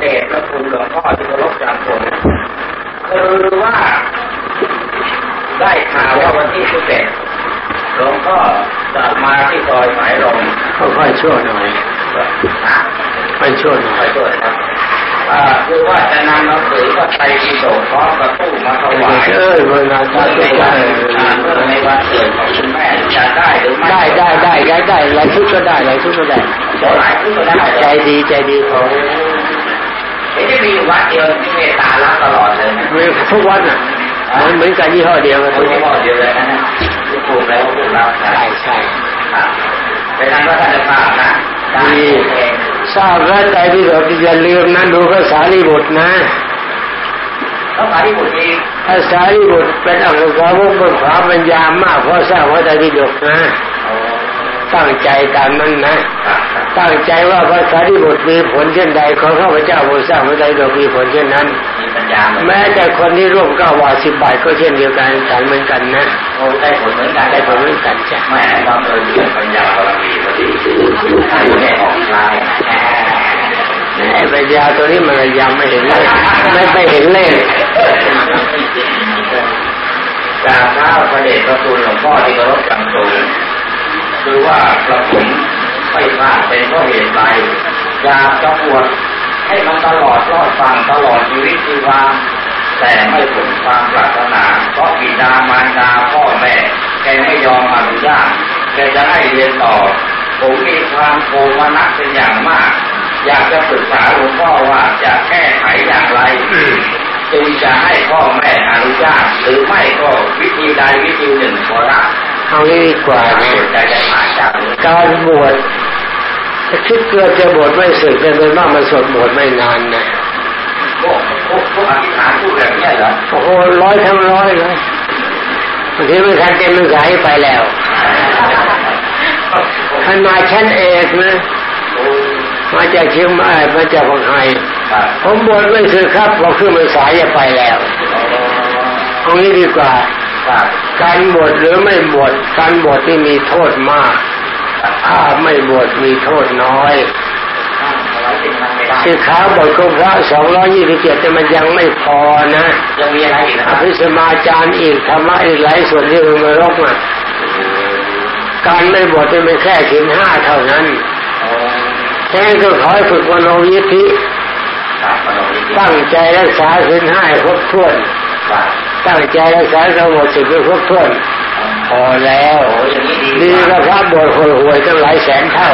เดชพระคุณหลวงพ่อที่เคารพจากผมคือว่า ได้ข่าวว่าวันที่สิบเอ็ดหลวงพ่อจะมาที่ซอยสายลมค่อยๆช่วยหน่อยนะค่อยช่วยหน่ขออยโทษครับอ่าคือว่าจะนำหนังสือพระไตรปิฎกพร้อมกับตู้มาถวายเอ้ยเวลาเมื่จะอในได้วันเมื่อในวันเกิดของคุณแม่จะได้หรือไม่ได้ได้ได้ได้ได้อะไรทุกก็ได้อะไรทุกก็ได้หลายที่ก็ได้ใจดีใจดีเขาเห็นได้มีอยู่วัดเดียวที่เมตตารับตลอดเลยนะไม่ทุกวันอะมันเหมือนกันยี่ห้อเดียวกันไม่ทุกใช่พ่อเดียวเลยนะที่ปลูกแล้วปลูกแล้วใช่ใช่ครับเป็นนั้นว่าท่านจะทราบนะได้เองทราบแล้วใจที่เราอย่าลืมนะดูภาษาลีบุตรนะแล้วมาที่บุตรนี้ภาษาลีบุตรเป็นอักษรวงบนขวาปัญญามากเพราะทราบว่าใจที่ดกนะ ตั้งใจตามนั้นนะ ตั้งใจว่าภาษาที่บทมีผลเช่นใดขอข้าพเจ้าบนสร้างพระไตรปิฎกมีผลเช่นนั้นมีปัญญาเหมือนแม้แต่คนที่ร่วมเก้าวาสิบบาทก็เช่นเดียวกันฉันเหมือนกันนะโอ้ได้ผลเหมือนกันได้ผลเหมือนกันจ้ะแม่เราเออมีปัญญาบารมีพอดีให้แม่ออกลายไอ้ปัญญาตัวนี้มันยังไม่เห็นเลยไม่ไปเห็นเลยกราบเท้าพระเดชพระคุณหลวงพ่อที่เคารพจังสูง คือว่ากระผมไม่ทราบเป็นเพราะเหตุใดอยากจะบวชให้มันตลอดรอดฟังตลอดชีวิตชีวาแต่ไม่ผลความปรารถนาเพราะบิดามารดาพ่อแม่แกไม่ยอมอนุญาตแกจะให้เรียนต่อ ผมมีความโกมนัสเป็นอย่างมาก อยากจะปรึกษาหลวงพ่อว่าจะแก้ไขอย่างไรจึงจะให้พ่อแม่อนุญาตหรือไม่ก็วิธีใดวิธีหนึ่งขอรับ เอางี้ดีกว่านะใจจะมาจากนี้การบวชถ้าคิดเกิดจะบวชไม่สึกเนี่ยโดยมากมันสวดบวชไม่นานนะพวกพวกพวกอธิษฐานพูดแบบนี้เหรอโอ้โหร้อยทั้งร้อยเลยบางทีไม่ทันเต็มมือสายไปแล้วขนาดชั้นเอกนะมาจากเชียงใหม่มาจากบางไฮครับผมบวชไม่สึกครับพอขึ้นมือสายจะไปแล้วเอางี้ดีกว่าครับ การบวชหรือไม่บวชการบวชที่มีโทษมาก ถ้าไม่บวชมีโทษน้อยเราสิ่งมันไม่ได้สิขาบทของพระสองร้อยี่สิบเจ็ดแต่มันยังไม่พอนะยังมีอะไรอีกนะอครับภิสมาจารย์อีกธรรมะอีกหลายส่วนที่มันมารกอะการไม่บวชจะเป็นแค่ขินห้าเท่านั้นแค่ก็ขอให้ฝึกมโนยิทธิครับขนมนี้ตั้งใจรักษาสินห้าให้ครบถ้วนครับ ตั้งใจรักษาสงบสิบให้ครบถ้วนพอแล้วโอ้อย่างนี้ดีดีกกว่าว่าพระบวชหวยหวยตั้งหลายแสนเท่า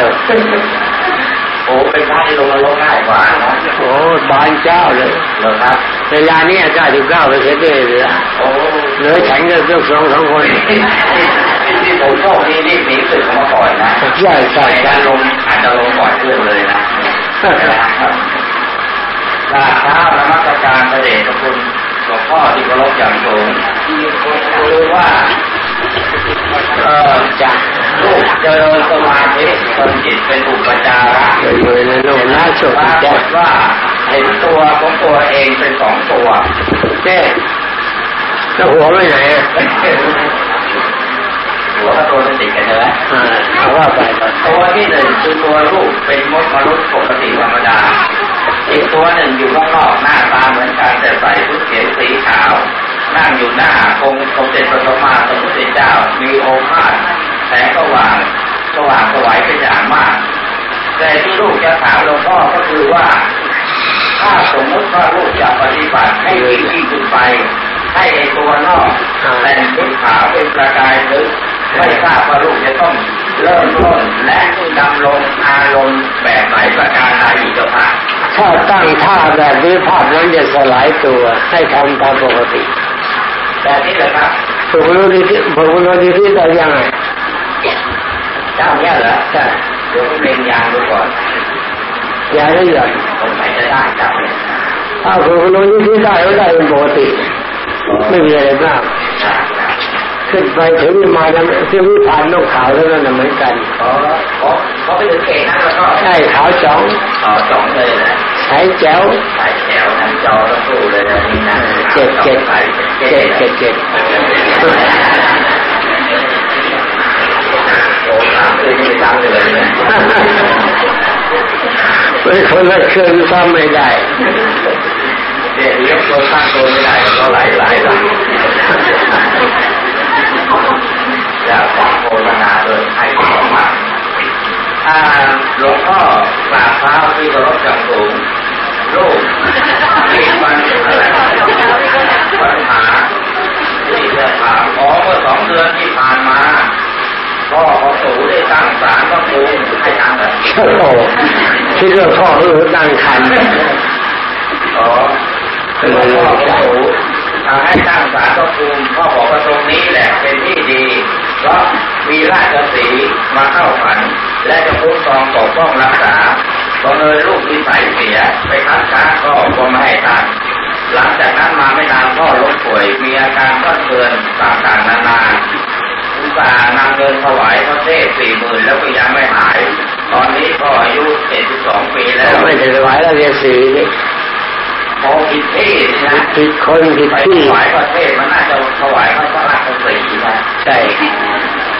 โอ้เป็นพระที่ลงนรกง่ายกว่านะโอ้บานเจ้าเลยเหรอครับ เวลานี้เก้าสิบเก้าเปอร์เซ็นต์เลยเหลือโอ้เหลือฉันก็เพียงสองสองคนที่ผมโชคดีรีบหนีศึกมาก่อนนะใช่ใช่ใช่ใช่การลงอาจจะลงก่อนเพื่อนเลยนะกราบเท้านมัสการพระเดชพระคุณ หลวงพ่อที่เคารพอย่างสูงคือว่าเออจ้ะลูกเจริญสมาธิคนจิตเป็นอุปจาระเลยเลยนะโน่นน่าสนปราใจกฏว่าเห็นตัวของตัวเองเป็นสองตัวเจ๊แล้วหัวไปไหนอะหัวกับตัวมันติดกันใช่ไหมอ่าเอาว่าไปก่อนตัวที่หนึ่งคือตัวลูกเป็นมดมนุษย์ปกติธรรมดาอีกตัวหนึ่งอยู่ข้างนอกหน้าตา องค์สมเด็จพระสัมมาสัมพุทธเจ้ามีโอภาสแสงสว่างสว่างสวายเป็นอย่างมาก แต่ที่ลูกจะถามหลวงพ่อก็คือว่า ถ้าสมมติว่าลูกจะปฏิบัติให้ยิ่งยิ่งขึ้นไป ให้ไอตัวนอกแต่งชุดขาวเป็นประกายลึกไม่ทราบว่าลูกจะต้องเริ่มต้นและดำรงอารมณ์แบบไหนประการใดอีกเจ้าค่ะถ้าตั้งท่าแบบนี้ภาพนั้นจะสลายตัวให้ทำตามปกติ แบบนี้เหรอครับฝึกรู้ดีที่ฝึกรู้ดีที่ได้ยังไงเจ้าเนี่ยเหรอใช่เดี๋ยวผมเรียนยางดูก่อนอย่าได้หย่อนตรงไหนจะได้เจ้าเนี่ยถ้าฝึกรู้ดีที่ได้ก็ได้เป็นปกติ ไม่มีอะไรมากขึ้นไปถึงวิมานนั้นที่วิพานนกขาวเท่านั้นนะเหมือนกันขอขอขอไปถึงเขตนั้นแล้วก็ใช่ขาวจ๋องต่อสองเลยนะใช้แจ๋วสายแถวทั้ง จอทั้งตู้เลยนะเจ็ดเจ็ดเจ็ดเจ็ดเจ็ดเป็นคนละเครื่องซ้ำไม่ได้เดี๋ยเลี้ยงตัวตั้งตัวไม่ได้ก็หลายหลายหลังอยากขอโฆษณาเลยให้ของมาหลวงพ่อกราบเท้าที่เคารพจังสูง ลูกที่มันอะไรปัญหาที่จะถามขอเมื่อสองเดือนที่ผ่านมาพ่อของสูได้ตั้งศาลพระภูมิให้ทำแบบโอ้โหที่เรื่องพ่อเออตั้งคันอ๋อคือพ่อของสูทำให้ตั้งศาลพระภูมิพ่อบอกว่าตรงนี้แหละเป็นที่ดีเพราะมีราชสีมาเข้าฝัน และจะคุ้มครองปกป้องรักษา พอเลยลูกวิสัยเสียไปคัดค้าก็ก็ไม่ให้ทานหลังจากนั้นมาไม่นานพ่อล้มป่วยมีอาการก็เตือนต่างๆนานาอุตส่าห์นำเงินถวายพระเทศสี่หมื่นแล้วก็ยังไม่หาย ตอนนี้ก็อายุเจ็ดสิบสองปีแล้วไม่ได้ถวายแล้วเรียนสีนี่พอผิดที่นะผิดคนผิดที่ถวายประเทศมันน่าจะถวายพระราชสีนะใช่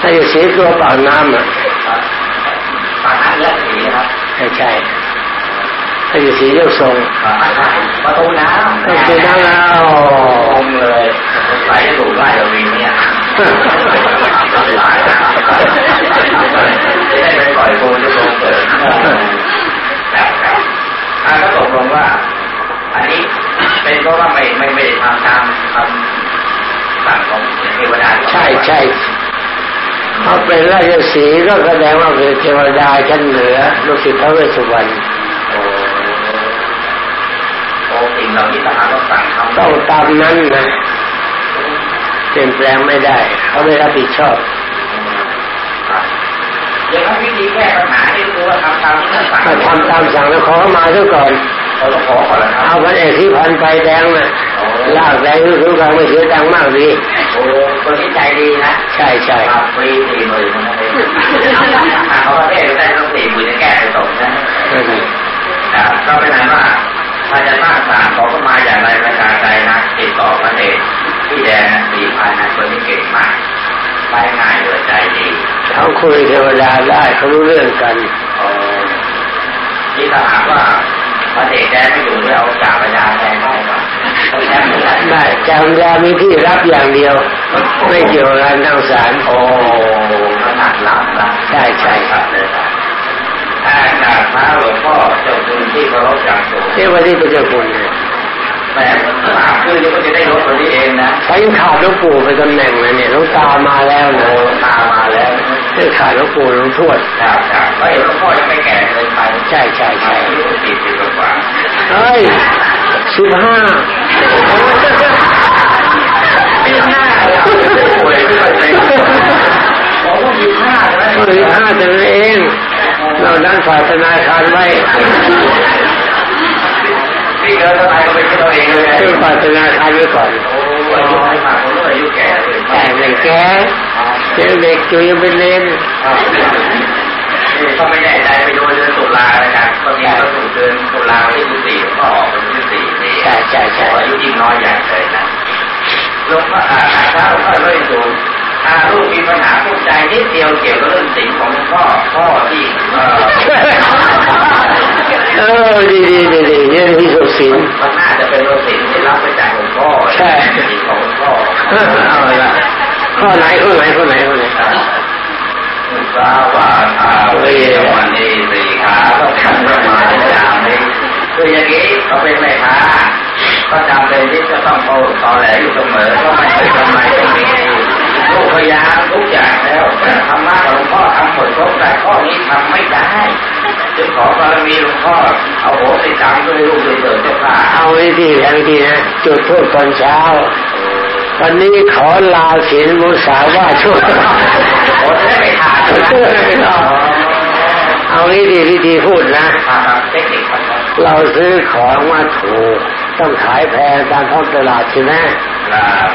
ถ้าจะสีตัวเปล่าน้ำอะปากน้ำเลือดสีครับ ใช่ใช่ถ้าจะสีเลือกทรงประตูน้ำประตูน้ำแล้วงเลยใส่ถูกไล่เราวีเนี่ยจะได้ไปปล่อยโคจะลงเกิดอ่าก็ตกลงว่า อันนี้เป็นเพราะว่าไม่ไม่ไม่ทำตามคำสั่งของเทวดาใช่ใช่ เขาเป็นราชสีก็แสดงว่าเป็นเทวดาชั้นเหนือลูกศิษย์พระเวสสุวรรณโอ้สิ่งเหล่านี้ทหารต้องสั่งทำต้องตามนั้นนะปลี่ยนแปลงไม่ได้ เขาไม่รับผิดชอบอย่างนั้นวิธีแก้ปัญหาที่คือว่าทำตามที่ท่านสั่งทำตามสั่งแล้วขอมาซะก่อนเราต้องขอก่อนนะครับ เอาพันเอกที่พันไปแดงน่ะลากแดงรู้กันไม่เสียตังมากดีโอ้คนที่ใจดีนะ ใช่ใช่ฟรีสี่หมื่นนะเขาประเทศได้ต้องสี่หมื่นจะแก้ไปตรงนะก็เป็นนั้นว่าถ้าจะสร้างศาลขอเข้ามาอย่างไรประการใดนะติดต่อประเทศพี่แดงสี่พันนะคนที่เก่งมากไปง่ายเลยใจดีเขาคุยเทวดาได้เขารู้เรื่องกันนี่ถ้าหากว่า พระเดชแดงไม่อยู่เนี่ยเอาจ่าปัญญาแทนได้ไหมได้จ่าปัญญามีที่รับอย่างเดียว ไม่เกี่ยวกับการตั้งศาลโอ้ขนาดรับนะใช่ใช่ครับเลยครับถ้าหากพระหลวงพ่อเจ้าคุณที่เคารพอย่างสูงเทวดาเป็นเจ้าคุณ เนี่ยแต่สามคืนนี้ก็จะได้รถตัวนี้เองนะใช้ขาดหลวงปู่ไปตำแหน่งเลยเนี่ยหลวงตามาแล้วนะตามาแล้วใช้ขาดหลวงปู่หลวงทวดครับครับแล้วหลวงพ่อยังไม่แก่เลยไปใช่ใช่ใช่สี่สิบกว่าเฮ้ยสิบห้าสิบห้าป่วยไม่เป็นบอกว่าสิบห้าใช่ไหมสิบห้าจะเองเราด้านฝาธนาคารไว้ ที่เดินไปก็เป็นตัวเองเลยคือปัจนาคารไว้ก่อนโอ้อายุไม่อายุแต่ไม่แก่ยังเด็กอยู่ยังเป็นเล่นก็ไม่แน่ใจไปโดูเดือนตุลาเลยนะตอนนี้ก็ถูกเดือนตุลาที่สิบสี่ก็ออกเป็นที่สี่นี่ใช่ใช่ใช่อายุยิ่งน้อยใหญ่เลยนะลงมาอ่าเช้าก็เลยสูงถ้าลูกมีปัญหาทุกใจนิดเดียวเกี่ยวกับเรื่องสิ่งของพ่อพ่อที่ เออดีดีดีดีเนี่ยที่สุดสินมันน่าจะเป็นสิ่งที่รับไปจากหลวงพ่อใช่ของพ่อเอาละข้อไหนข้อไหนข้อไหนข้อไหนสาวาทาเววันนี้สี่ขาต้องทำประมาณอย่างนี้คืออย่างนี้เขาเป็นแม่ค้าก็จำเป็นที่จะต้องโตต่อแหลอยู่เสมอก็ไม่ใช่ทำไมต้องมีลูกพยายามทุกอย่างแล้วแต่ธรรมะหลวงพ่อทำหมดครบแต่ข้อนี้ทำไม่ได้ จึงขอบารมีหลวงพ่อเอาโหสิกรรมด้วยลูกด้วยเถิดเจ้าค่ะเอาวิธีเอาวิธีนะจุดทูบตอนเช้าวันนี้ขอลาศีลมุสาว่าช่วยโอ้ได้ไม่ขาดเอาวิธีวิธีพูดนะ เราซื้อของมาถูก ต้องขายแพงตามท้องตลาดใช่ไหม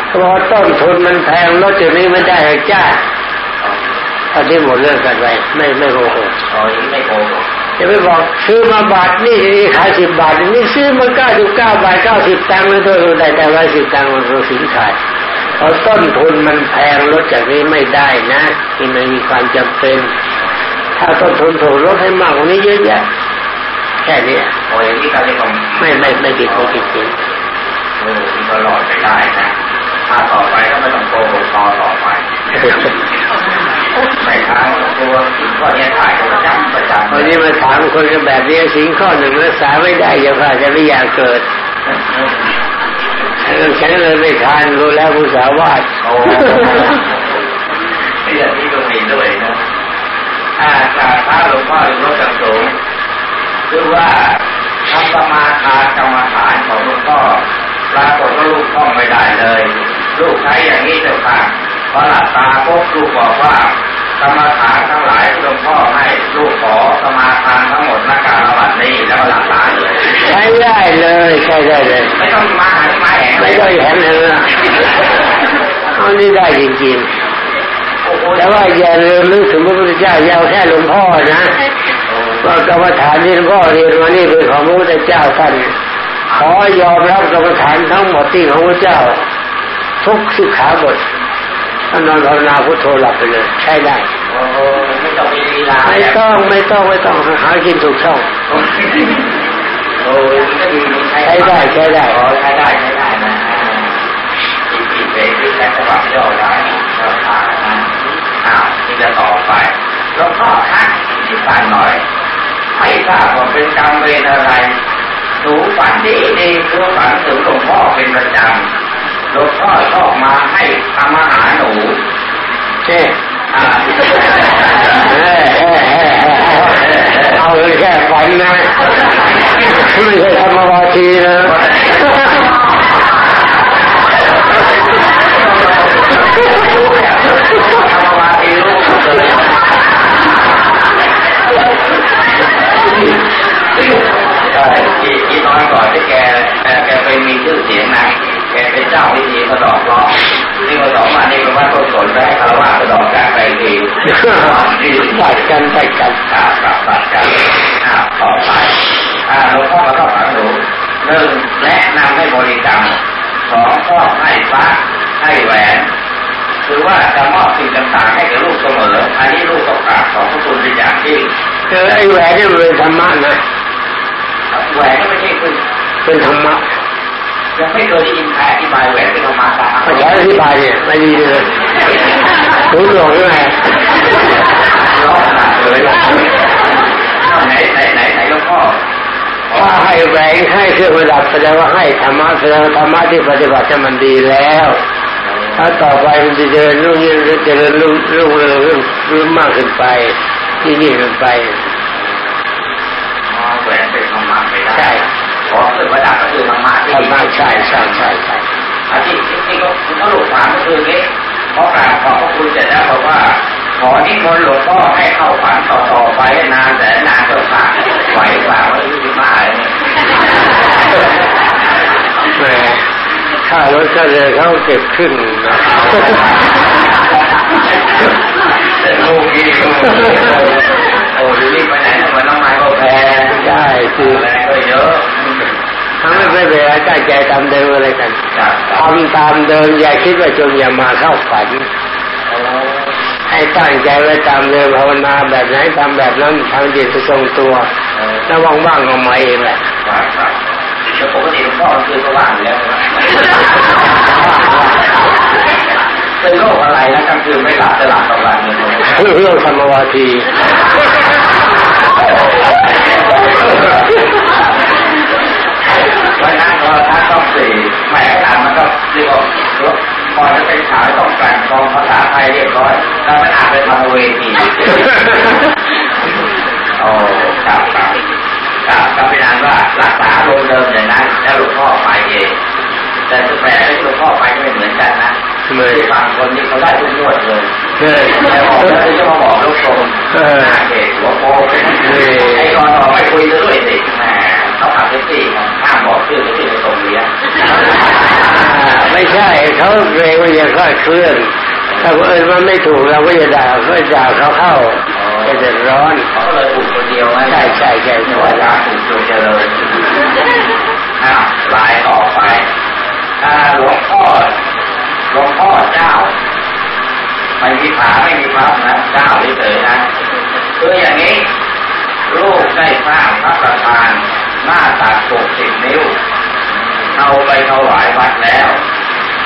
เพราะต้นทุนมันแพงรถจุดนี้ไม่ได้จ้าอันนี้หมดเรื่องกันไปไม่ไม่โกหกอ๋อไม่โกหก จะไปบอกซื้อมาบาทนี่ขายสิบบาทนี่ซื้อมาเก้าสิบเก้าบาทเก้าสิบตังค์เลยตัวได้แต่ร้อยสิบตังค์มันคือสินขายเพราะต้นทุนมันแพงลดจากนี้ไม่ได้นะที่ไม่มีความจำเป็น ถ้าต้นทุนถูกลดให้มากกว่านี้เยอะแยะแค่นี้โอ้ยนี่ก็เรียกว่าไม่ไม่ไม่ผิดไม่ผิดจริงโอ้นี่ก็หลอดไปได้นะถ้าต่อไปก็ไม่ต้องโกหกต่อต่อไป ในทางตัวสิ่งข้อนี้ถ่ายประจำประจำวันนี้มาถามคนกันแบบนี้สิ่งข้อหนึ่งรักษาไม่ได้ยังว่าจะไม่อยากเกิดฉันเลยไม่ทานรู้แล้วผู้สาวาดโอ้ที่อย่างนี้ก็มีด้วยนะอาจารย์พระหลวงพ่อหลวงพ่อจังสูงคือว่าทำสมาทานกรรมฐานของหลวงพ่อปรากฏว่าลูกท่องไม่ได้เลย ลูกใช้อย่างนี้เจ้าค่ะ พอหลับตาพบลูกบอกว่ากรรมฐานทั้งหลายที่หลวงพ่อให้ลูกขอสมาทานทั้งหมดนักการระบาดนี้แล้วหลับตาเลยใช้ได้เลยใช้ได้เลย ไม่ต้องมาหามาแหงไม่ต้องแหงเลยอันนี้ได้จริงๆแต่ว่าอย่าลืมนึกถึงพระพุทธเจ้าอย่าแค่หลวงพ่อนะว่ากรรมฐานที่หลวงพ่อเรียนมานี่เป็นของพระพุทธเจ้าท่านขอยอมรับกรรมฐานทั้งหมดที่ของพระเจ้า ทุกสิกขาบท ถ้านอนภาวนาพุทโธหลับไปเลย ใช่ได้ไม่ต้องมีลีลาไม่ต้องไม่ต้องไม่ต้องหากินถูกช่องใช้ได้ใช้ได้ใช้ได้ใช้ได้นะอีกอีกเป็นที่แค่ฉบับย่อได้ก็ผ่านนะอ้าวที่จะต่อไปแล้วก็ทักที่ฝันหน่อยไม่ทราบว่าเป็นกรรมเวรอะไรหนูฝันดีดีคือฝันถึงหลวงพ่อเป็นประจำ หลวงพ่อชอบมาให้ทำอาหารหนูเจ๊เอาเลยแค่ฝันนะไม่ใช่ธรรมวาทีนะที่ที่น้อยก่อนที่แกแกไปมีชื่อเสียงนะ กเป็นเจ้าวิธีกระดอกล้อนี่ก็สองมานี่ก็ว่าต้นสนได้คารวะกระดอกกันไปทีตัดกันไปกันขาตัดตัดกันต่อไปหลวงพ่อก็ต้องฝังหนูหนึ่งแนะนำให้บริกรรมสองก็ให้พระให้แหวนคือว่าจะมอบสิ่งต่างๆให้กับลูกเสมอ อันนี้ลูกต้องกราบขอบพระคุณเป็นอย่างยิ่งเออไอ้แหวนนี่เป็นธรรมะนะแหวนก็ไม่ใช่คือเป็นธรรมะ ยังไม่เคยได้ยินใครอธิบายแหวนเป็นธรรมะตาไม่ใช่อธิบายเนี่ยไม่ดีเลยรู้หลงยังไงร้องขนาดเลยไหนไหนไหนไหนหลวงพ่อถ้าให้แหวนให้เครื่องประดับแสดงว่าให้ธรรมะแสดงธรรมะที่ปฏิบัติจะมันดีแล้ว ถ้าต่อไปมันจะเจริญรุ่งยิ่งจะเจริญรุ่งรุ่งเรืองรุ่งมากขึ้นไปที่นี่ขึ้นไปแหวนเป็นธรรมะไปได้ขอเกิดประดับก็คือธรรมะ ที่ดีใช่ใช่ใช่ใช่อันที่ที่เขาเขาหลวงถามก็คือนี้เพราะการขอพระคุณเสร็จแล้วบอกว่าขอที่คนหลวงพ่อให้เข้าฝันต่อต่อไปนานแต่นานก็ขาดไหวกว่าว่าที่มาอะไรเนี่ยแหมถ้ารถก็เลยเขาเก็บขึ้นนะลูกนี่โอ้ยรีบไปไหนทำไมน้ำมันก็แพงได้คือแรงก็เยอะ ทำไม่เป็นไรตั้งใจตามเดิมอะไรกันทำตามเดิมอย่าคิดว่าจงอย่ามาเข้าฝันให้ตั้งใจไว้ตามเดิมภาวนาแบบไหนทำแบบนั้นทางจิตจะทรงตัวแล้วว่างๆออกมาเองแหละแต่ปกติหลวงพ่อคือก็ว่างอยู่แล้วเป็นโรคอะไรนะกลางคืนไม่หลับจะหลับตลอดเลยเรื่องธรรมวาที วันนั้นเราถ้าต้องสี่แหมอ่านมันก็เรียกว่าพอจะเป็นขาวต้องแต่งกองภาษาไทยเรียบร้อยแล้วมันอ่านไปทางเวทีโอ้ครับครับครับก็เป็นอันว่ารักษาโรงเดิมอย่างนั้นแล้วหลวงพ่อไปเองแต่สุแปลที่หลวงพ่อไปไม่เหมือนกันนะที่บางคนนี่เขาได้ทุกงวดเลยแต่บอกแล้วจะมาบอกลูกชมหน้าเด็กหัวโตไอ้กอนต่อไม่คุยด้วยสิแหม เขาขับแท็กซี่ห้ามบอกชื่อไม่ชื่อตรงเลี้ยไม่ใช่เขาเกรงว่าจะคลาดเคลื่อนถ้าเอิญมันไม่ถูกเราก็จะด่าก็ด่าเขาเข้าจะเดือดร้อนเขาเลยถูกคนเดียวใช่ใช่ใช่เวลาถูกจนเจริญอ้าวลายต่อไปหลวงพ่อหลวงพ่อเจ้าไม่มีผาไม่มีพระนะเจ้าเฉยนะคืออย่างนี้ลูกได้สร้างพระประธาน หน้าตักหกสิบนิ้ว เอาไปถวายวัดแล้ว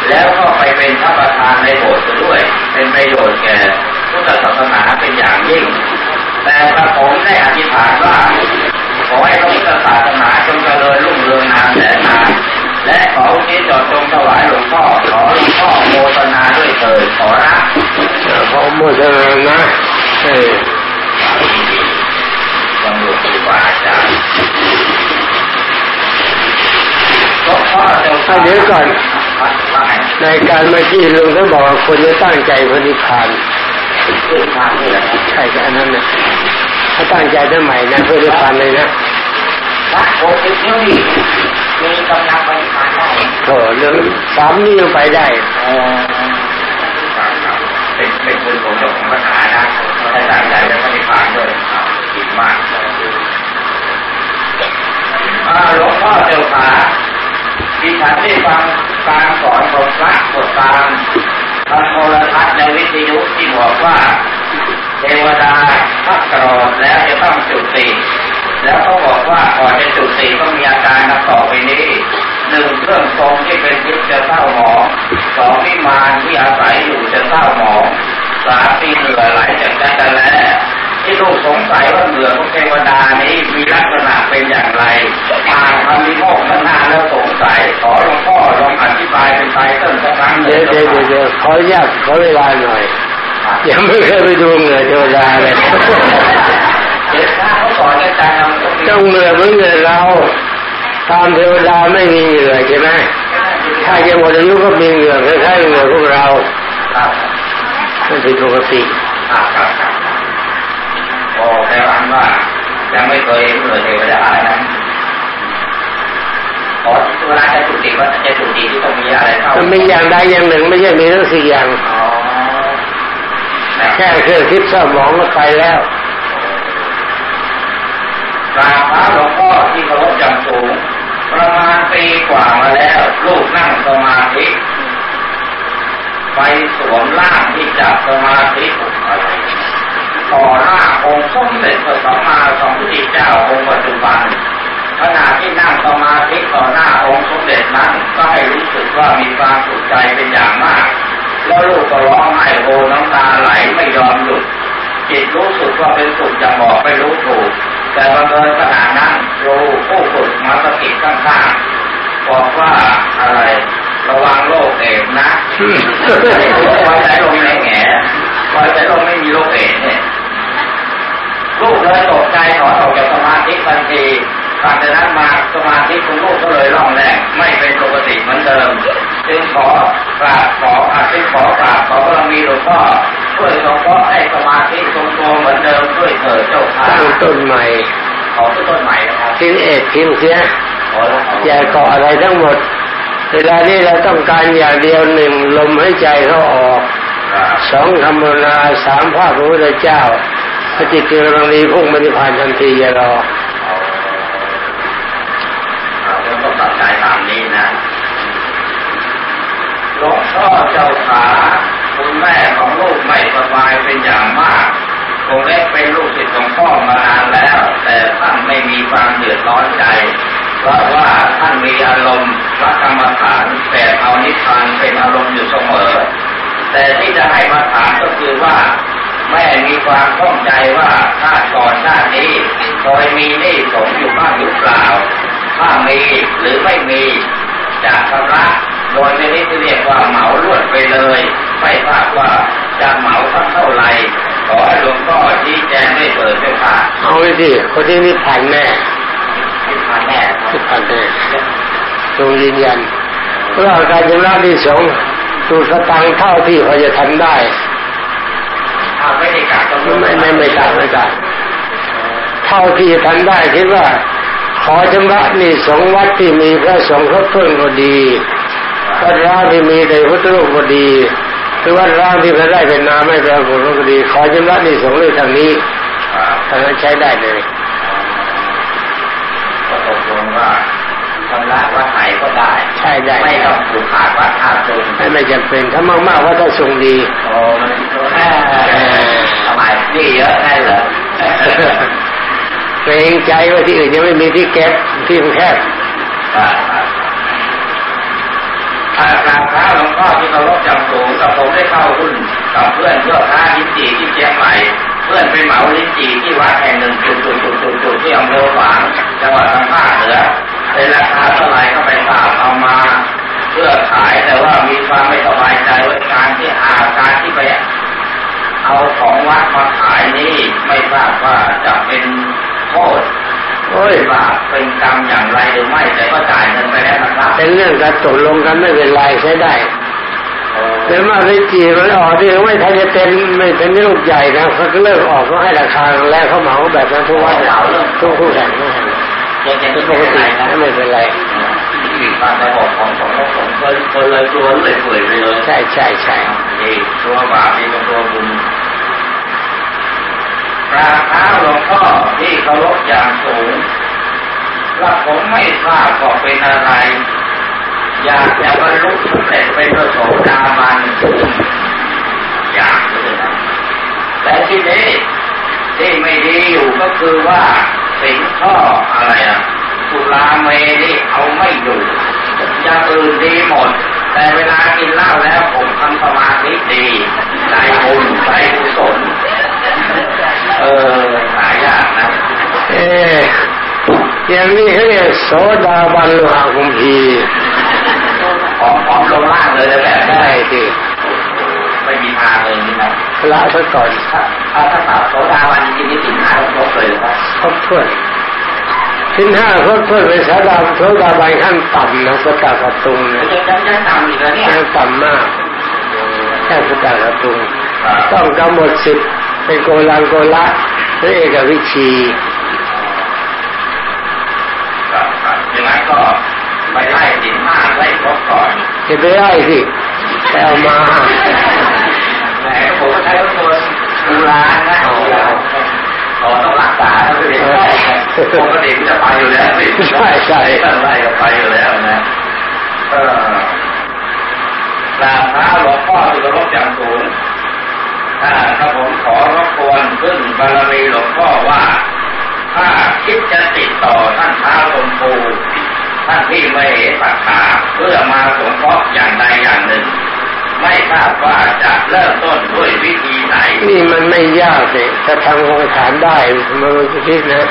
แล้วก็ไปเป็นพระประธานในโบสถ์ด้วย เป็นประโยชน์แก่พุทธศาสนาเป็นอย่างยิ่ง แต่พระผมได้อธิษฐานว่าขอให้พระพุทธศาสนาจงเจริญรุ่งเรืองนานแสนนานและขอที่จอดจงถวายหลวงพ่อขอหลวงพ่อโมทนาด้วยเถิดขอรับขอโมทนานะเออตำรวจครูบาอาจารย์หลวงพ่อ เจ้าถ้าเดี๋ยวก่อนว่าไงในการเมื่อกี้ลุงเขาบอกว่าคนจะตั้งใจพระนิพพานคือทางนี่แหละครับใช่ก็อันนั้นนะถ้าตั้งใจทำไมนะเพื่อนิพพานเลยนะพระโอติเที่ยวดีมีกำลังไปทานได้โถเรื่องสามนี่ยังไปได้อ๋อครับครับเป็นเป็นคุณของเจ้าของปัญหานะให้ตั้งใจแล้วก็มีพานด้วยครับดีมากอ่าหลวงพ่อเจ้าขา ดิฉันได้ฟังการสอนของพระบทตามทางโทรทัศน์ในวิทยุที่บอกว่าเทวดาพักกรอบแล้วจะต้องจุติแล้วเขาบอกว่าก่อนจะจุติต้องมีอาการดังต่อไปนี้หนึ่งเครื่องทรงที่เป็นพิษจะเศร้าหมองสองวิมานที่อาศัยอยู่จะเศร้าหมองสามปีเหงื่อไหลจากจักรแล้ ที่ลูกสงสัยว่าเหงื่อของเทวดานี้มีลักษณะเป็นอย่างไรอ่านคำวิโมกข์นานแล้วสงสัย ขอหลวงพ่อลองอธิบายเป็นไตเติ้ลสักครั้งเดี๋ยวเดี๋ยวเดี๋ยวเดี๋ยวขออนุญาตขอเวลาหน่อย ยังไม่เคยไปดูเหงื่อเทวดาเลยเดี๋ยวถ้าเขาสอนอาจารย์เราต้องมีต้องเหงื่อเหมือนเหงื่อเราตามเทวดาไม่มีเหงื่อใช่ไหมถ้ายังหมดอายุก็มีเหงื่อคล้ายๆเหงื่อพวกเราครับมันเป็นปกติ ครับครับครับโอ้ แต่ว่าว่ายังไม่เคยเห็นเหมือนเทวดานะขอเวลาจะจุติว่าจะจุติที่ต้องมีอะไรเข้ามันมีอย่างใดอย่างหนึ่งไม่ใช่มีทั้งสี่อย่างอ๋อนะแค่เครื่องคิดเศร้าหมองก็ไปแล้วกราบพระหลวงพ่อที่เคารพอย่างสูงประมาณปีกว่ามาแล้วลูกนั่งสมาธิไปสวมร่างที่จับสมาธิอะไร ต่อหน้าองค์สมเด็จพระสัมมาสัมพุทธเจ้าองค์ปัจจุบันขณะที่นั่งสมาธิต่อหน้าองค์สมเด็จนั้นก็ให้รู้สึกว่ามีความสุขใจเป็นอย่างมาก แล้วลูกก็ร้องไห้โฮน้ำตาไหลไม่ยอมหยุดจิตรู้สึกว่าเป็นสุขจะบอกไม่รู้ถูก แต่บังเอิญขณะนั้นครูผู้ฝึกมาสกิดข้างๆบอกว่าอะไรระวังโรคเอดส์นะคอยใช้ลมในแง่ คอยใช้ลมไม่มีโรคเอดเนี่ยลูกเลยตกใจถอนออกจากสมาธิทันทีหลังจากนั้นมาสมาธิของลูกก็เลยร่องแรงไม่เป็นปกติเหมือนเดิม จึงขอกราบขออาจึงขอกราบขอบารมีหลวงพ่อช่วยทรงเคราะห์ให้สมาธิทรงตัวเหมือนเดิมด้วยเถิดเจ้าค่ะตั้งต้นใหม่ขอต้นใหม่นะครับทิ้งเอ็ดทิ้งเสียขอแล้วขอย่าเกาะอะไรทั้งหมด เวลานี้เราต้องการอย่างเดียวหนึ่งลมให้ใจเขาออก สองธรรมนาสามภาพพระพุทธเจ้าพระจิตเกิดรังนี้พุ่งมณิพพานทันทีอย่ารอเอาเราต้องตัดใจตามนี้นะหลวงพ่อเจ้าขาคุณแม่ของลูกไม่สบายเป็นอย่างมากคงเล็กเป็นลูกศิษย์ของพ่อมานานแล้ว แต่ท่านไม่มีความเดือดร้อนใจ เพราะว่าท่านมีอารมณ์รักกรรมฐานแต่เอานิพพานเป็นอารมณ์อยู่เสมอ แต่ที่จะให้มาถามก็คือว่า แม่มีความข้องใจว่าชาติก่อนชาตินี้เคยมีหนี้สงอยู่บ้างหรือเปล่า ถ้ามีหรือไม่มีจะชำระโดยไม่ได้เรียกว่าเหมาลวดไปเลย ไม่ทราบว่าจะเหมาสักเท่าไหร่ขอให้หลวงพ่อชี้แจงด้วยเถิดเจ้าค่ะเอาไว้ดิคนที่นิพพานแน่ที่พาแน่คนิรับพพานแน่ทรงยืนยันเพราะว่าการชำระที่สอง ตูสตังค์เท่าที่พอจะทำได้ถ้าไม่ได้กะต้องไม่ไม่ไม่กล้าไม่กล้าเท่าที่จะทำได้คิดว่า ขอชำระหนี่สองวัดที่มีพระสงฆ์เขาเพิ่งก็ดีวัดร้างที่มีแต่พุทธรูปก็ดีหรือวัดร้างที่พระได้เป็นนามไม่ปรากฏก็ดี ขอชำระหนี่สงฆ์ด้วยทางนี้ครับทางนั้นใช้ได้เลย ก็ตกลงว่าชำระวัดไหนก็ได้ ใช่ได้ไม่ต้องผูกขาดวัดท่าตุงไม่ไม่จำเป็นถ้ามากๆว่าถ้าทรงดีโอ้มันแม่ทำไมนี่เยอะได้เหรอเกรงใจว่าที่อื่นยังไม่มีที่เก็บที่มันแคบถ้ากราบเท้าหลวงพ่อที่เคารพอย่างสูงกับผมได้เข้าหุ้นกับเพื่อนเพื่อค้าลิ้นจี่ที่เชียงใหม่เพื่อนไปเหมาลิ้นจี่ที่วัดแห่งหนึ่งจุดจุดจุดจุดจุดที่อำเภอฝางจังหวัดทางภาคเหนือ เป็นราคาเท่าไหร่ก็ไปทราบเอามา เพื่อขายแต่ว่ามีความไม่สบายใจว่าการที่อาการที่ไปเอาของวัดมาขายนี่ไม่ทราบว่าจะเป็นโทษโอ้ยบาปเป็นกรรมอย่างไรหรือไม่แต่ก็จ่ายเงินไปแล้วนะครับเป็นเรื่องการตกลงกันไม่เป็นไรใช้ได้แต่มาได้จีมันออกที่ไม่ทันจะเต็มไม่เป็นลูกใหญ่นะเขาก็เลิกออกก็ให้ราคาแล้วเขาเหมาแบบนั้นทุกวันทุกทุกแห่งทุกแห่ง เป็นปไม่กเป็นติไรนะไม่เป็นไรตามระบบของของผมเคยเคยเลยตัวเลยเปื่อยไปเลยใช่ใช่ใช่นี่ตัวบาปนี่เป็นตัวบุญกราบเท้าหลวงพ่อที่เคารพอย่างสูงว่าผมไม่ทราบว่าเป็นอะไร อยากจะบรรลุสำเร็จเป็นพระโสดาบันอยากเลยนะแต่ที่นี้ที่ไม่ดีอยู่ก็คือว่า สิงข้ออะไรอะสุราเมนี่เอาไม่อยู่อย่างอื่นดีหมด แต่เวลากินเหล้าแล้วผมทำสมาธิดีใจบุญใจกุศลเออหายากนะ เอออย่างนี้เขาเรียกโสดาบันโลหะคุมพีของของลงล่างเลยแล้วแบบได้สิ ละซะก่อนถ้าถ้าถ้าสาวโสดาวันจริงๆนี่สินห้าครบเลยครับครบถ้วนสินห้าครบถ้วนเป็นสาดาโสดาบันขั้นต่ำนะสตากระตุงนะยังยังยังทำอีกแล้วเนี่ยขั้นต่ำมากแค่สตากระตุงต้องกำหนดสิบเป็นโกลังโกละหรือเอกวิชีครับครับอย่างนั้นก็ไปไล่สินห้าไล่ครบก่อนจะไปได้สิไปเอามาแหม ผมก็ใช้ตัวดูแลนะโอ้อ๋อต้องรักษาต้องเป็นปกติจะไปอยู่แล้วใช่ใช่ไล่ก็ไปอยู่แล้วนะเออกราบเท้าหลวงพ่อที่เคารพอย่างสูงถ้าถ้าผมขอรบกวนขึ้นบารมีหลวงพ่อว่า ถ้าคิดจะติดต่อท่านท้าวลมปูท่านที่ไม่เห็นปัญหาเพื่อมาสงเคราะห์อย่างใดอย่างหนึ่ง ไม่ทราบว่าจะเริ่มต้นด้วยวิธีไหน นี่มันไม่ยากเลยถ้าทำองค์ฐานได้มันจะคิดนะ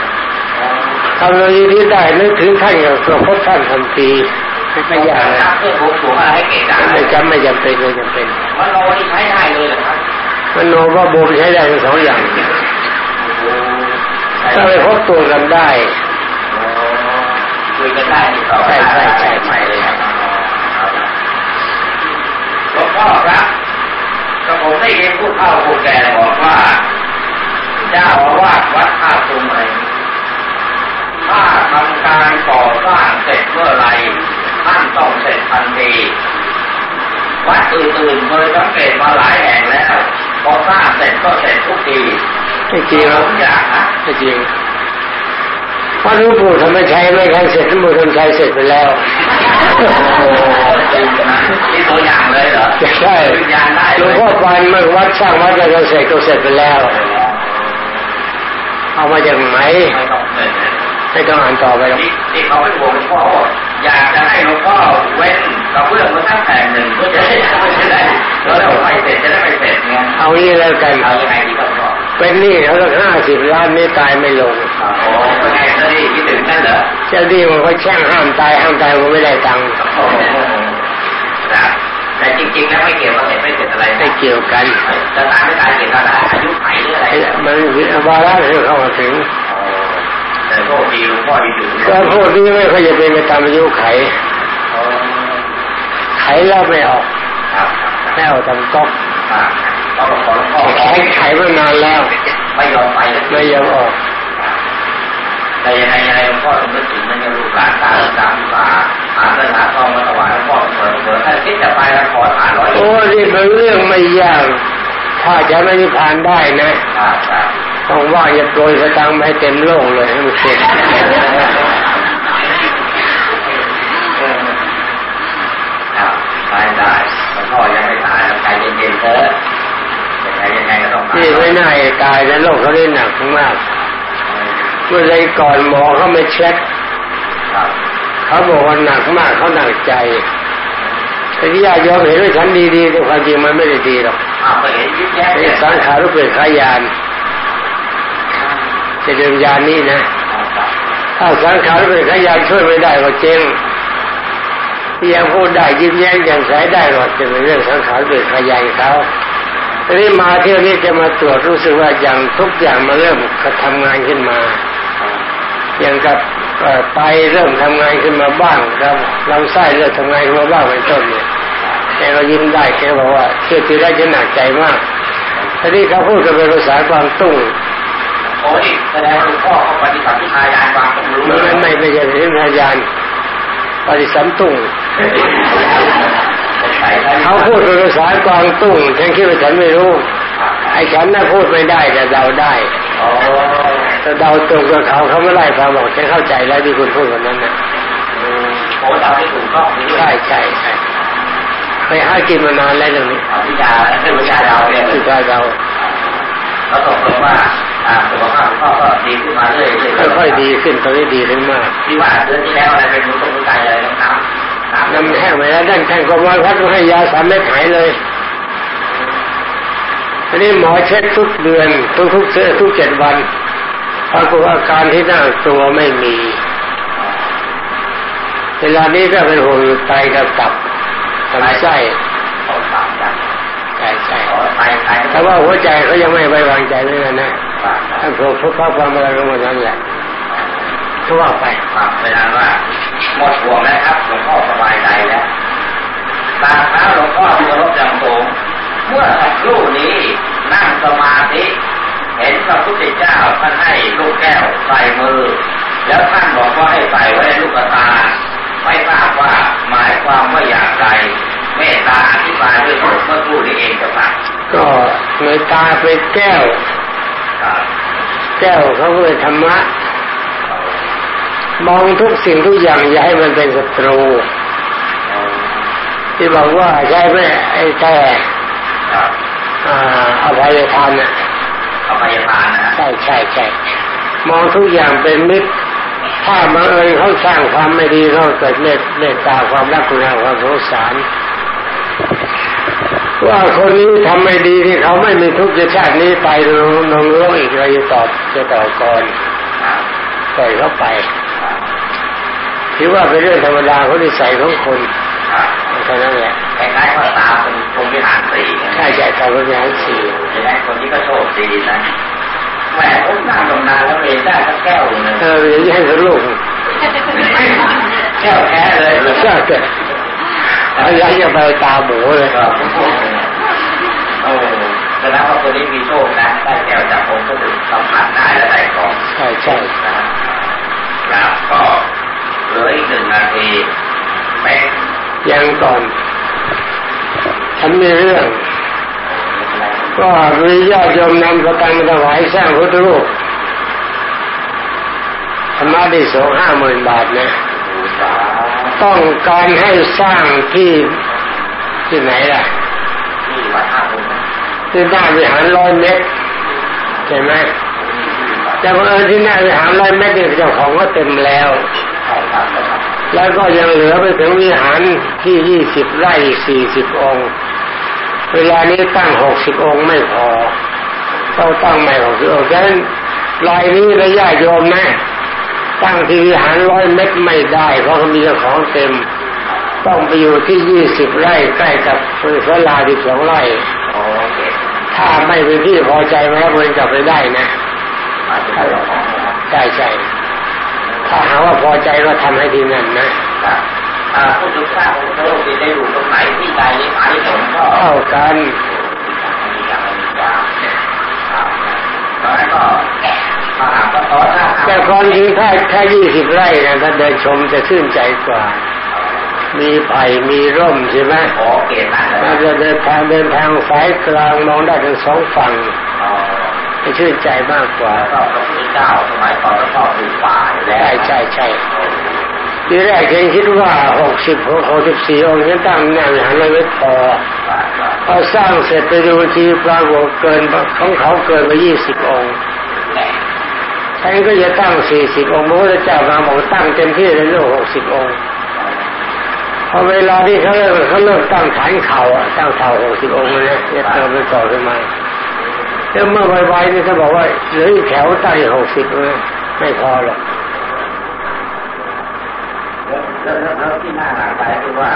ทำเราอยู่ที่ได้นึกถึงท่านอย่างตัวพบท่านทันทีไม่ยากเลยตั้งเครื่องบวงสรวงอะไรให้เก๋กาไม่จำไม่จำเป็นไม่จำเป็นมันโนนี่ใช้ได้เลยเหรอครับมันโนว่าบูมใช้ได้ทั้งสองอย่างถ้าไปพบตัวกันได้คุยกันได้ติดต่อกันได้ใช่ใช่ใช่ใช่เลยครับ พ่อครับก็ผมได้ยินผู้เฒ่าผู้แก่บอกว่าเจ้าอาวาสวัดท่าตุมอะไรถ้าทำการก่อสร้างเสร็จเมื่อไรท่านต้องเสร็จทันทีวัดอื่นๆเคยสังเกตมาหลายแห่งแล้วพอสร้างเสร็จก็เสร็จทุกทีไม่จริงหรอกย่างนะไม่จริงวัดหลวงปู่ธรรมชัยไม่ใครเสร็จท่านปู่ธรรมชัยเสร็จไปแล้ว นะนี่ตัวอย่างเลยเหรอใช่วิญญาณได้หลเลวงยพ่อปานเมื่อวัดสร้างวัดแล้วก็เสร็จก็เสร็จไปแล้ว เอามาจากไหนไม่ต้องเงินนะไม่ต้องอ่านต่อไปหรอกที่ที่เขาไปบอกหลวงพ่อว่าอยากจะให้หลวงพ่อเว้นกระเบื้องมาตั้งแต่หนึ่งเพื่อจะได้ไม่จะได้แล้วเราไปเสร็จจะได้ไปเสร็จไงเอางี้แล้วกันเอายังไงดีครับพ่อเป็นหนี้เขาละห้าสิบล้านนี่ตายไม่ลงโอ้เป็นไงจะได้คิดถึงนั่นเหรอเจ้าดีมันก็แช่งห้ามตายห้ามตายก็ไม่ได้ตังค์ โอ้โหนะแต่จริงๆแล้วไม่เกี่ยวกับเสร็จไม่เสร็จอะไรไม่นะเกี่ยวกันจะตายไม่ตายเกี่ยวกับอายุไขหรืออะไรไอ้เนี่ยมันวาระที่เข้ามาถึงแต่โชคดีหลวงพ่ออยู่ถึงแต่พวกนี้ไม่ค่อยจะเป็นไปตามอายุไขไขแล้วไม่ออกครับไม่ออกทำก๊อกครับก็ขอหลวงพ่อไขไขมานานแล้ว ไม่ยอมไปเลยไม่ยอมออก แต่ยังไงยังไงหลวงพ่อต้องนึกถึงนั่นลูกหลานตาตามตาหาเงินหาทองมาถวายหลวงพ่อเสมอเสมอถ้าคิดจะไปแล้วขอฐานร้อยโอ้นี่เป็นเรื่องไม่ยากถ้าจะไม่ผ่านได้นะต้องว่าอย่าโปรยสตังค์มาให้เต็มโลกเลยให้มันเสร็จครับได้หลวงพ่อยังไม่ตายใจเย็นๆเถอะยังไงยังไงก็ต้องนี่ไม่น่าจะตายนะโลกเขาเล่นหนักมาก เมื่อไรก่อนหมอเขาไม่เช็คเขาบอกว่าหนักมากเขาหนักใจแต่ที่ญาติโยมเห็นว่าฉันดีๆแต่ความจริงมันไม่ได้ดีหรอกนี่สังขารุเปกขายานจะเดินยานนี้นะถ้าสังขารเป็นขยานช่วยไม่ได้ก็เจ๊งยังพูดได้ยิ้มแย้มยังใช้ได้หรอกจะเป็นเรื่องสังขารเป็นขยานเขาทีนี้มาเที่ยวนี้จะมาตรวจรู้สึกว่าอย่างทุกอย่างมาเริ่มทำงานขึ้นมา อย่างกับไตเริ่มทำงานขึ้นมาบ้างครับลำไส้เริ่มทำงานขึ้นมาบ้างเป็นต้นเนี่ยแกก็ยิ้มได้แกบอกว่าเชื่อทีแรกจะหนักใจมากทีนี้เขาพูดกันเป็นภาษาความตุ้งโอ้ยแสดงว่าหลวงพ่อเขาปฏิบัติที่ทายานวางต้องรู้ไม่ไม่ไม่ใช่ที่ทายานปฏิสัมตุ้งเขาพูดเป็นภาษากวางตุ้งฉันคิดว่าฉันไม่รู้ ไอ้ฉันน่ะพูดไม่ได้แต่เดาได้ แต่เดาตรงกับเขาเขาไม่ไล่ฟังบอกฉันเข้าใจแล้วที่คุณพูดวันนั้นนะโอ้เดาไม่ถูกต้องใช่ใช่ใช่ไปให้กินมานานแล้วเรื่องนี้วิชาวิชาเดาเนี่ยวิชาเดาเขาตกลงว่าสุขภาพพ่อก็ดีขึ้นมาเรื่อยๆค่อยๆดีขึ้นตอนนี้ดีขึ้นมากที่ว่าเดือนที่แล้วอะไรเป็นมุสมุนไพรอะไรต่างๆน้ำแห้งไปแล้วด้านแข้งก็มาพัดให้ยาสามเม็ดหายเลยอันนี้หมอเช็คทุกเดือนทุกทุกทุกเจ็ดวัน ปรากฏอาการที่น่าตัวไม่มี เวลานี้ก็เป็นหัวงไตกับตับลำไส้ใช่ใช่แต่ว่าหัวใจเขายังไม่ไว้วางใจไม่กันนะท่านพบพบความอะไรก็หมดนั้นแหละทั่วไปครับเวลาว่าหมดห่วงแล้วครับหลวงพ่อสบายใจแล้วตาเท้าหลวงพ่อที่รบจำผมเมื่อสักครู่นี้นั่งสมาธิ เห็นพระพุทธเจ้าท่านให้ลูกแก้วใส่มือ แล้วท่านบอกว่าให้ใส่ไว้ในลูกตา ไม่ทราบว่าหมายความว่าอย่างไรเมตตาอธิบายด้วยเมื่อพูดนี้เองจะฟังก็เมตตาเป็นแก้วแก้วเขาเลยธรรมะ มองทุกสิ่งทุกอย่างอย่าให้มันเป็นศัตรูที่บอกว่าใช่ไหมไอ้แต่อภัยทานน่ะ อภัยทานนะใช่ใช่ใช่มองทุกอย่างเป็นมิตรถ้ามาเอ่ยเขาสร้างความไม่ดีเขาเกิดเมตเมตตาความรักคุณาความสงสาร ว่าคนนี้ทำไม่ดีที่เขาไม่มีทุกข์ชาตินี้ไปลงลงโลกอีกเราจะตอบจะต่อก่อนปล่อยเขาไปถือว่าเป็นเรื่องธรรมดาเขานิสัยของคนแค่นั้นแหละคล้ายๆว่าต สี่ใช่ใช่ตาเป็นวิหารสี่ใช่ไหมคนนี้ก็โชคดีนะแหมผมนั่งตรงนานแล้วเองได้สักแก้วเลยเออให้สักลูกแก้วแท้เลยใช่อะไรยังไปตาหมูเลยครับโอ้แสดงว่าตัวนี้มีโชคนะได้แก้วจากองค์ก็ถึงสัมผัสได้และได้ของใช่ใช่ครับก็เหลืออีกหนึ่งนาทีแม่ยังก่อน ฉันมีเรื่อง ก็มีญาติโยมนำกระตังมาถวายสร้างพุทธรูปธรรมะได้สองห้าหมื่นบาทนะต้องการให้สร้างที่ที่ไหนล่ะที่หน้าวิหารร้อยเมตรใช่ไหมแต่ว่าที่หน้าวิหารร้อยเมตรเนี่ยเจ้าของก็เต็มแล้ว แล้วก็ยังเหลือไปถึงวิหารที่ยี่สิบไร่สี่สิบองค์ เวลานี้ตั้งหกสิบองค์ไม่พอต้องตั้งใหม่หกสิบองค์ฉะนั้นลายนี้ระยะโยมนะตั้งที่วิหารร้อยเม็ดไม่ได้ เพราะเขามีของเต็ม ต้องไปอยู่ที่ยี่สิบไร่ใกล้กับฟืนลาดิบสองไร่ถ้าไม่เป็นที่พอใจแม้เงินจะไปได้นะใช่ใช่ถ้าหาว่าพอใจก็ทำให้ดีนั่นนะ ผู้ศึกษาของโลกได้อยู่ตรงไหนที่ใดหมายผลก็เท่ากันแล้วก็แต่ความจริงถ้าถ้ายี่สิบไร่นะถ้าเดินชมจะชื่นใจกว่า มีไผ่มีร่มใช่ไหมโอเคถ้าจะเดินทางเดินทางสายกลางมองได้ทั้งสองฝั่งจะชื่นใจมากกว่าก็พระพุทธเจ้าสมัยก่อนก็ชอบดูป่าแล้วใช่ใช่ใช่ ทีแรกยังคิดว่าหกสิบหกสิบสี่องค์นั้นตั้งแน่หันไม่พอพอสร้างเสร็จไปดูทีปรากฏเกินของเขาเกินไปยี่สิบองค์ท่านก็จะตั้งสี่สิบองค์พระพุทธเจ้ามาบอกตั้งเต็มที่เลยโลกหกสิบองค์พอเวลาที่เขาเริ่มเขาเริ่มตั้งฐานเขาอะตั้งเข่าหกสิบองค์เลยจะเติมไปต่อขึ้นมาแล้วเมื่อไวๆนี่เขาบอกว่าเหลืออีกแถวตั้งหกสิบเลยไม่พอหรอก แล้วแล้วที่น่าหนักใจคือว่า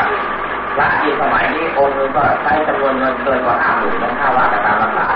พระที่สมัยนี้องค์นึงก็ใช้จำนวนเงินเกินกว่าห้าหมื่นต้องค่าว่ากันตามราคา